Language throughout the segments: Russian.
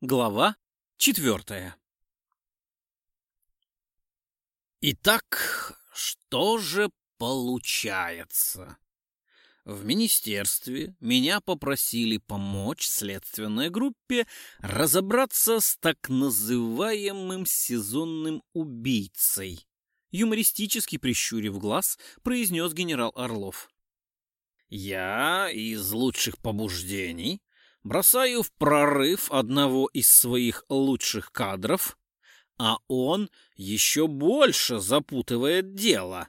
Глава четвертая Итак, что же получается? В министерстве меня попросили помочь следственной группе разобраться с так называемым сезонным убийцей. Юмористически прищурив глаз, произнес генерал Орлов. Я из лучших побуждений бросаю в прорыв одного из своих лучших кадров, а он еще больше запутывает дело.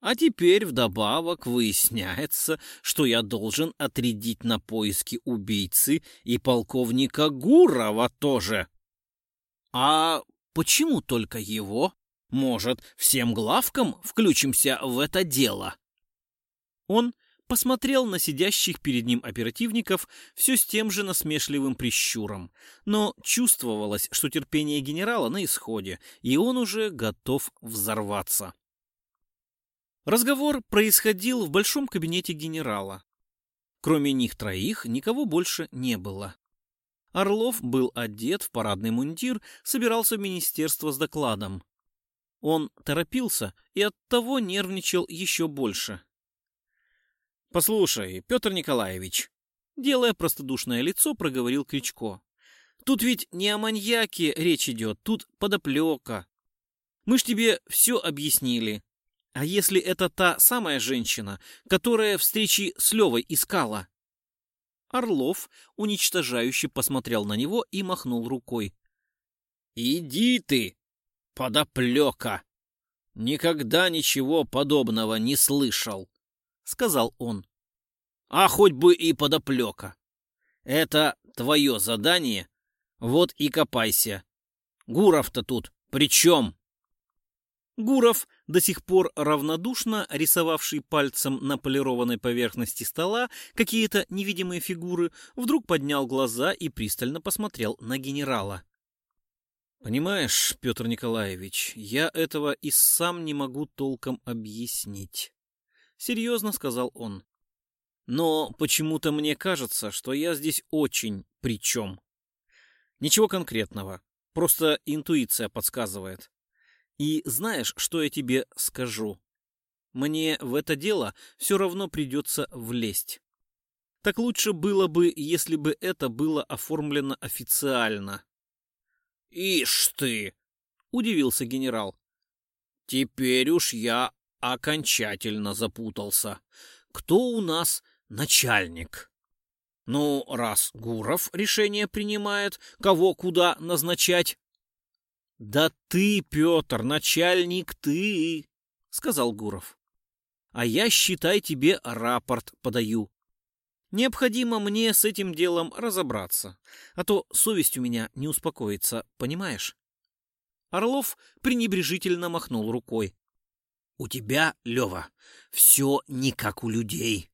А теперь вдобавок выясняется, что я должен отрядить на поиски убийцы и полковника Гурова тоже. А почему только его? Может, всем главкам включимся в это дело? Он посмотрел на сидящих перед ним оперативников все с тем же насмешливым прищуром, но чувствовалось, что терпение генерала на исходе, и он уже готов взорваться. Разговор происходил в большом кабинете генерала. Кроме них троих никого больше не было. Орлов был одет в парадный мундир, собирался в министерство с докладом. Он торопился и оттого нервничал еще больше. «Послушай, Петр Николаевич», — делая простодушное лицо, проговорил Кричко. «Тут ведь не о маньяке речь идет, тут подоплека. Мы ж тебе все объяснили. А если это та самая женщина, которая встречи с Левой искала?» Орлов уничтожающе посмотрел на него и махнул рукой. «Иди ты, подоплека! Никогда ничего подобного не слышал!» — сказал он. «А хоть бы и подоплека. Это твое задание, вот и копайся. Гуров-то тут при чем?» Гуров, до сих пор равнодушно рисовавший пальцем на полированной поверхности стола какие-то невидимые фигуры, вдруг поднял глаза и пристально посмотрел на генерала. «Понимаешь, Петр Николаевич, я этого и сам не могу толком объяснить серьезно сказал он. Но почему-то мне кажется, что я здесь очень при чем. Ничего конкретного, просто интуиция подсказывает. И знаешь, что я тебе скажу? Мне в это дело все равно придется влезть. Так лучше было бы, если бы это было оформлено официально. «Ишь ты!» — удивился генерал. «Теперь уж я окончательно запутался. Кто у нас начальник? Ну, раз Гуров решение принимает, кого куда назначать. Да ты, Петр, начальник ты, сказал Гуров. А я, считай, тебе рапорт подаю. Необходимо мне с этим делом разобраться, а то совесть у меня не успокоится, понимаешь? Орлов пренебрежительно махнул рукой. У тебя, Лева, все не как у людей.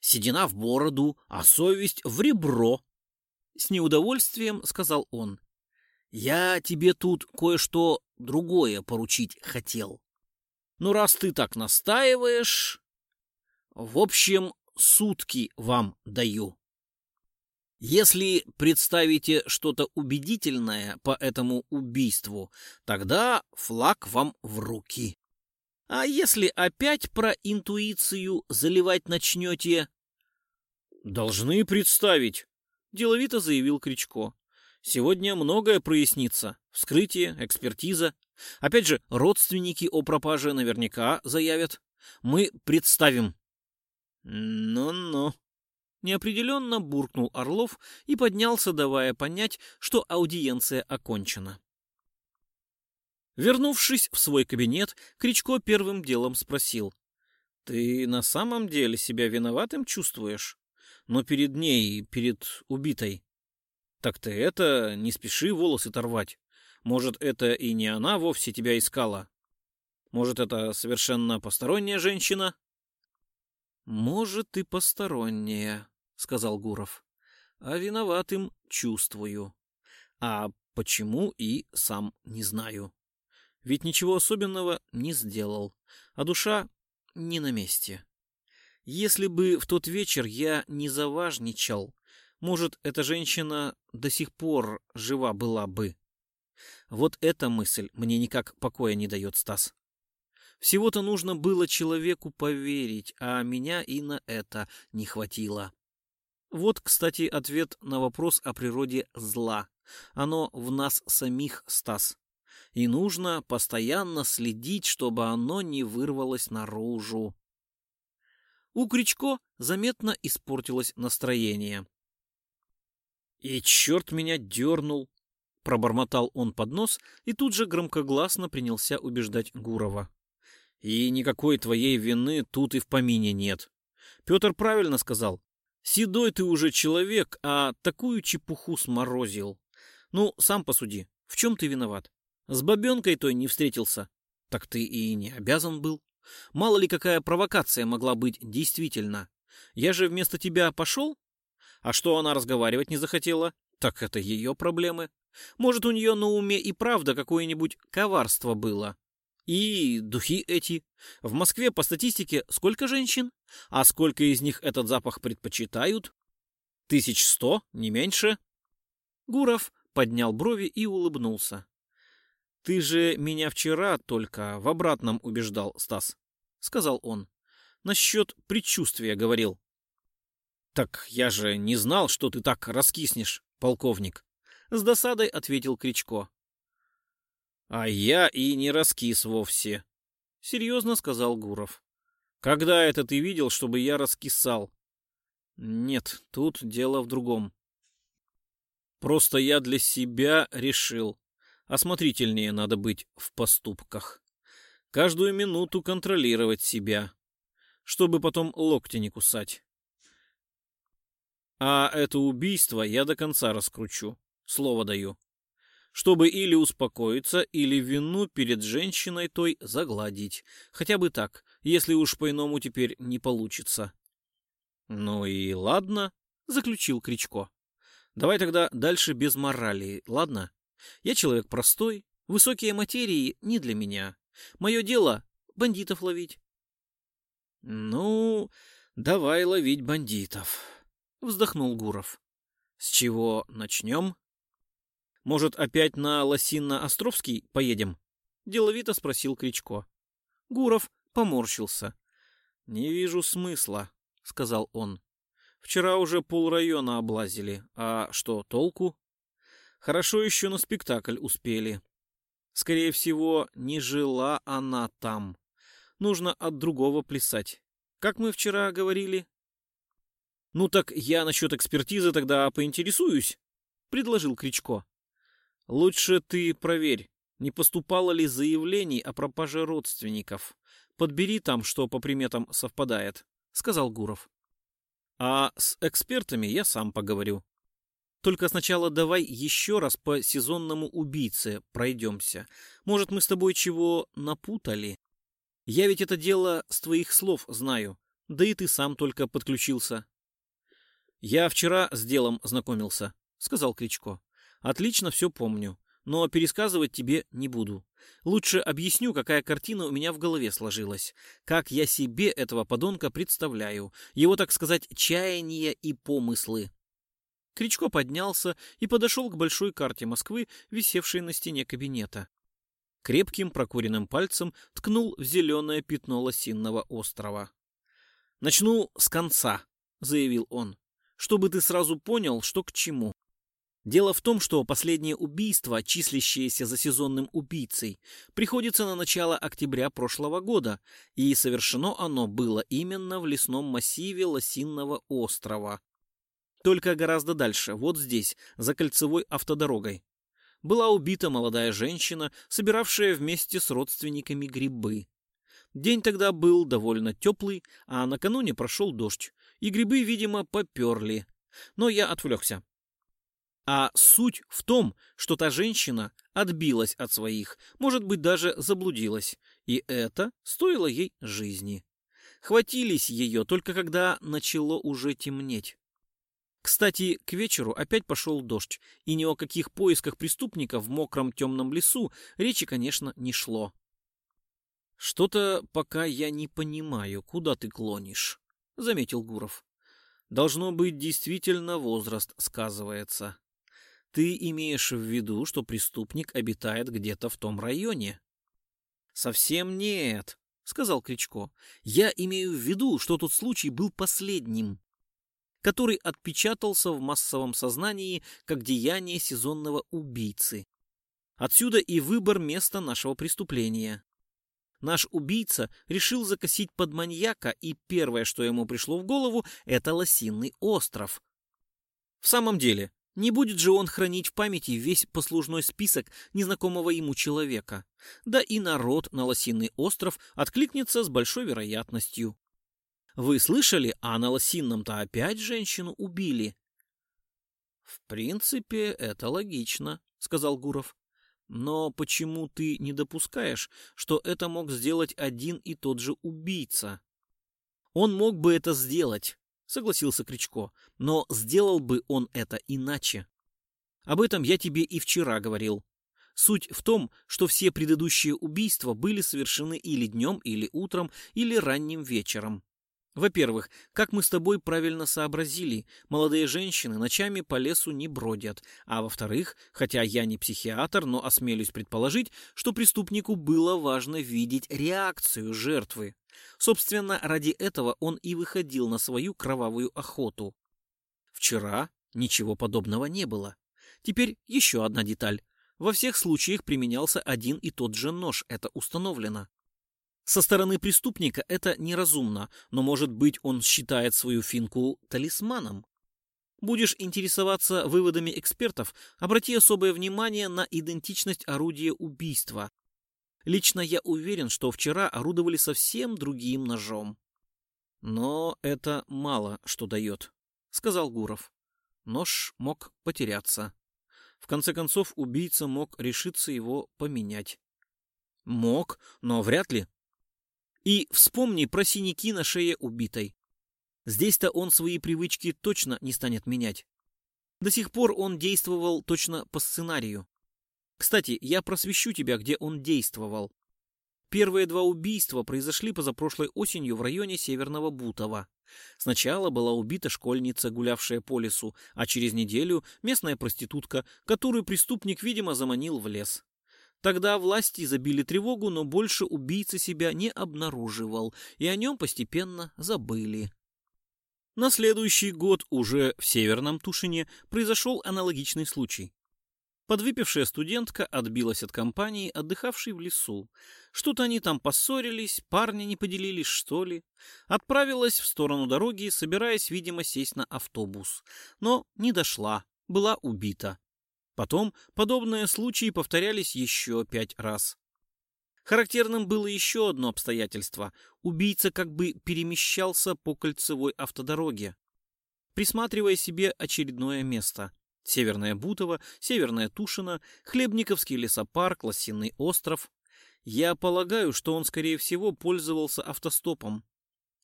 Седина в бороду, а совесть в ребро. С неудовольствием сказал он. Я тебе тут кое-что другое поручить хотел. Ну, раз ты так настаиваешь... В общем, сутки вам даю. Если представите что-то убедительное по этому убийству, тогда флаг вам в руки. А если опять про интуицию заливать начнете? Должны представить, деловито заявил Кричко. Сегодня многое прояснится. Вскрытие, экспертиза. Опять же, родственники о пропаже наверняка заявят. Мы представим. Ну-ну. Неопределенно буркнул Орлов и поднялся, давая понять, что аудиенция окончена. Вернувшись в свой кабинет, Кричко первым делом спросил. «Ты на самом деле себя виноватым чувствуешь? Но перед ней, перед убитой. Так ты это, не спеши волосы торвать. Может, это и не она вовсе тебя искала? Может, это совершенно посторонняя женщина?» «Может, и посторонняя», — сказал Гуров. «А виноватым чувствую. А почему и сам не знаю». Ведь ничего особенного не сделал, а душа не на месте. Если бы в тот вечер я не заважничал, Может, эта женщина до сих пор жива была бы. Вот эта мысль мне никак покоя не дает, Стас. Всего-то нужно было человеку поверить, а меня и на это не хватило. Вот, кстати, ответ на вопрос о природе зла. Оно в нас самих, Стас. И нужно постоянно следить, чтобы оно не вырвалось наружу. У Кричко заметно испортилось настроение. «И черт меня дернул!» — пробормотал он под нос и тут же громкогласно принялся убеждать Гурова. «И никакой твоей вины тут и в помине нет. Петр правильно сказал. Седой ты уже человек, а такую чепуху сморозил. Ну, сам посуди, в чем ты виноват? С бабенкой той не встретился. Так ты и не обязан был. Мало ли какая провокация могла быть действительно. Я же вместо тебя пошел? А что она разговаривать не захотела? Так это ее проблемы. Может, у нее на уме и правда какое-нибудь коварство было. И духи эти. В Москве по статистике сколько женщин? А сколько из них этот запах предпочитают? Тысяч сто, не меньше. Гуров поднял брови и улыбнулся. «Ты же меня вчера только в обратном убеждал, Стас», — сказал он. «Насчет предчувствия говорил». «Так я же не знал, что ты так раскиснешь, полковник», — с досадой ответил Кричко. «А я и не раскис вовсе», — серьезно сказал Гуров. «Когда это ты видел, чтобы я раскисал?» «Нет, тут дело в другом. Просто я для себя решил. Осмотрительнее надо быть в поступках. Каждую минуту контролировать себя, чтобы потом локти не кусать. А это убийство я до конца раскручу, слово даю чтобы или успокоиться, или вину перед женщиной той загладить. Хотя бы так, если уж по-иному теперь не получится. Ну и ладно, заключил Кричко. Давай тогда дальше без морали, ладно? Я человек простой, высокие материи не для меня. Мое дело — бандитов ловить. Ну, давай ловить бандитов, вздохнул Гуров. С чего начнем? Может, опять на Лосинно-Островский поедем? Деловито спросил Кричко. Гуров поморщился. Не вижу смысла, сказал он. Вчера уже полрайона облазили. А что, толку? Хорошо еще на спектакль успели. Скорее всего, не жила она там. Нужно от другого плясать. Как мы вчера говорили? Ну так я насчет экспертизы тогда поинтересуюсь, предложил Кричко. Лучше ты проверь, не поступало ли заявлений о пропаже родственников. Подбери там, что по приметам совпадает, сказал Гуров. А с экспертами я сам поговорю. Только сначала давай еще раз по сезонному убийце пройдемся. Может, мы с тобой чего напутали? Я ведь это дело с твоих слов знаю, да и ты сам только подключился. Я вчера с делом знакомился, сказал Кричко. Отлично все помню, но пересказывать тебе не буду. Лучше объясню, какая картина у меня в голове сложилась, как я себе этого подонка представляю, его, так сказать, чаяния и помыслы. Кричко поднялся и подошел к большой карте Москвы, висевшей на стене кабинета. Крепким прокуренным пальцем ткнул в зеленое пятно лосинного острова. «Начну с конца», — заявил он, — «чтобы ты сразу понял, что к чему. Дело в том, что последнее убийство, числящееся за сезонным убийцей, приходится на начало октября прошлого года, и совершено оно было именно в лесном массиве Лосинного острова. Только гораздо дальше, вот здесь, за кольцевой автодорогой. Была убита молодая женщина, собиравшая вместе с родственниками грибы. День тогда был довольно теплый, а накануне прошел дождь, и грибы, видимо, поперли. Но я отвлекся. А суть в том, что та женщина отбилась от своих, может быть, даже заблудилась, и это стоило ей жизни. Хватились ее только когда начало уже темнеть. Кстати, к вечеру опять пошел дождь, и ни о каких поисках преступников в мокром темном лесу речи, конечно, не шло. «Что-то пока я не понимаю, куда ты клонишь», — заметил Гуров. Должно быть, действительно возраст сказывается. Ты имеешь в виду, что преступник обитает где-то в том районе? Совсем нет, сказал Кричко. Я имею в виду, что тот случай был последним, который отпечатался в массовом сознании как деяние сезонного убийцы. Отсюда и выбор места нашего преступления. Наш убийца решил закосить под маньяка, и первое, что ему пришло в голову, это Лосиный остров. В самом деле, не будет же он хранить в памяти весь послужной список незнакомого ему человека. Да и народ на Лосиный остров откликнется с большой вероятностью. Вы слышали, а на Лосинном-то опять женщину убили? В принципе, это логично, сказал Гуров. Но почему ты не допускаешь, что это мог сделать один и тот же убийца? Он мог бы это сделать, согласился Кричко, но сделал бы он это иначе. Об этом я тебе и вчера говорил. Суть в том, что все предыдущие убийства были совершены или днем, или утром, или ранним вечером. Во-первых, как мы с тобой правильно сообразили, молодые женщины ночами по лесу не бродят. А во-вторых, хотя я не психиатр, но осмелюсь предположить, что преступнику было важно видеть реакцию жертвы. Собственно, ради этого он и выходил на свою кровавую охоту. Вчера ничего подобного не было. Теперь еще одна деталь. Во всех случаях применялся один и тот же нож, это установлено. Со стороны преступника это неразумно, но, может быть, он считает свою финку талисманом. Будешь интересоваться выводами экспертов, обрати особое внимание на идентичность орудия убийства. Лично я уверен, что вчера орудовали совсем другим ножом. Но это мало что дает, сказал Гуров. Нож мог потеряться. В конце концов, убийца мог решиться его поменять. Мог, но вряд ли и вспомни про синяки на шее убитой. Здесь-то он свои привычки точно не станет менять. До сих пор он действовал точно по сценарию. Кстати, я просвещу тебя, где он действовал. Первые два убийства произошли позапрошлой осенью в районе Северного Бутова. Сначала была убита школьница, гулявшая по лесу, а через неделю местная проститутка, которую преступник, видимо, заманил в лес. Тогда власти забили тревогу, но больше убийца себя не обнаруживал, и о нем постепенно забыли. На следующий год уже в Северном Тушине произошел аналогичный случай. Подвыпившая студентка отбилась от компании, отдыхавшей в лесу. Что-то они там поссорились, парни не поделились, что ли. Отправилась в сторону дороги, собираясь, видимо, сесть на автобус. Но не дошла, была убита. Потом подобные случаи повторялись еще пять раз. Характерным было еще одно обстоятельство. Убийца как бы перемещался по кольцевой автодороге, присматривая себе очередное место. Северное Бутово, Северная Тушина, Хлебниковский лесопарк, Лосиный остров. Я полагаю, что он, скорее всего, пользовался автостопом.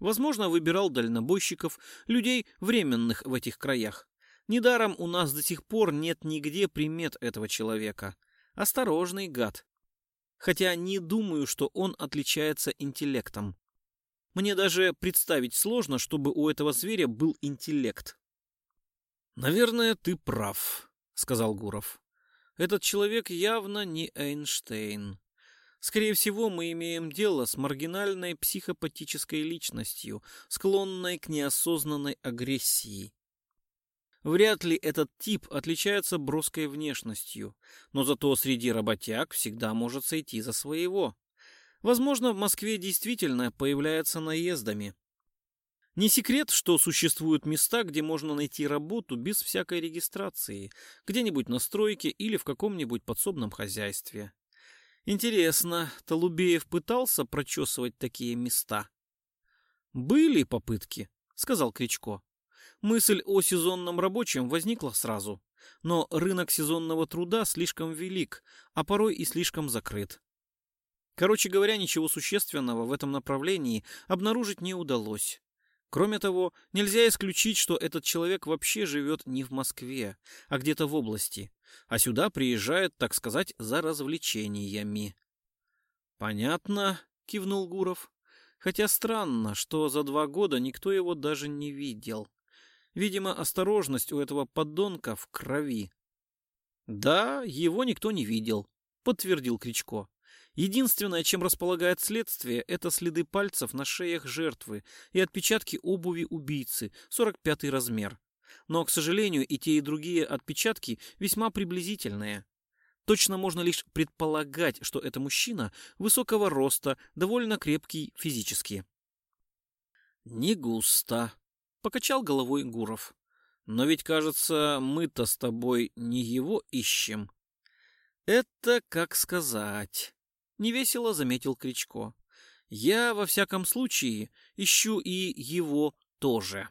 Возможно, выбирал дальнобойщиков, людей, временных в этих краях. Недаром у нас до сих пор нет нигде примет этого человека. Осторожный гад. Хотя не думаю, что он отличается интеллектом. Мне даже представить сложно, чтобы у этого зверя был интеллект. «Наверное, ты прав», — сказал Гуров. «Этот человек явно не Эйнштейн. Скорее всего, мы имеем дело с маргинальной психопатической личностью, склонной к неосознанной агрессии. Вряд ли этот тип отличается броской внешностью, но зато среди работяг всегда может сойти за своего. Возможно, в Москве действительно появляется наездами. Не секрет, что существуют места, где можно найти работу без всякой регистрации, где-нибудь на стройке или в каком-нибудь подсобном хозяйстве. Интересно, Толубеев пытался прочесывать такие места? «Были попытки», — сказал Кричко. Мысль о сезонном рабочем возникла сразу, но рынок сезонного труда слишком велик, а порой и слишком закрыт. Короче говоря, ничего существенного в этом направлении обнаружить не удалось. Кроме того, нельзя исключить, что этот человек вообще живет не в Москве, а где-то в области, а сюда приезжает, так сказать, за развлечениями. «Понятно», — кивнул Гуров. «Хотя странно, что за два года никто его даже не видел. Видимо, осторожность у этого подонка в крови. Да, его никто не видел, подтвердил Кричко. Единственное, чем располагает следствие, это следы пальцев на шеях жертвы и отпечатки обуви убийцы, 45 размер. Но, к сожалению, и те, и другие отпечатки весьма приблизительные. Точно можно лишь предполагать, что это мужчина высокого роста, довольно крепкий физически. «Не густо», — покачал головой Гуров. «Но ведь, кажется, мы-то с тобой не его ищем». «Это как сказать», — невесело заметил Кричко. «Я, во всяком случае, ищу и его тоже».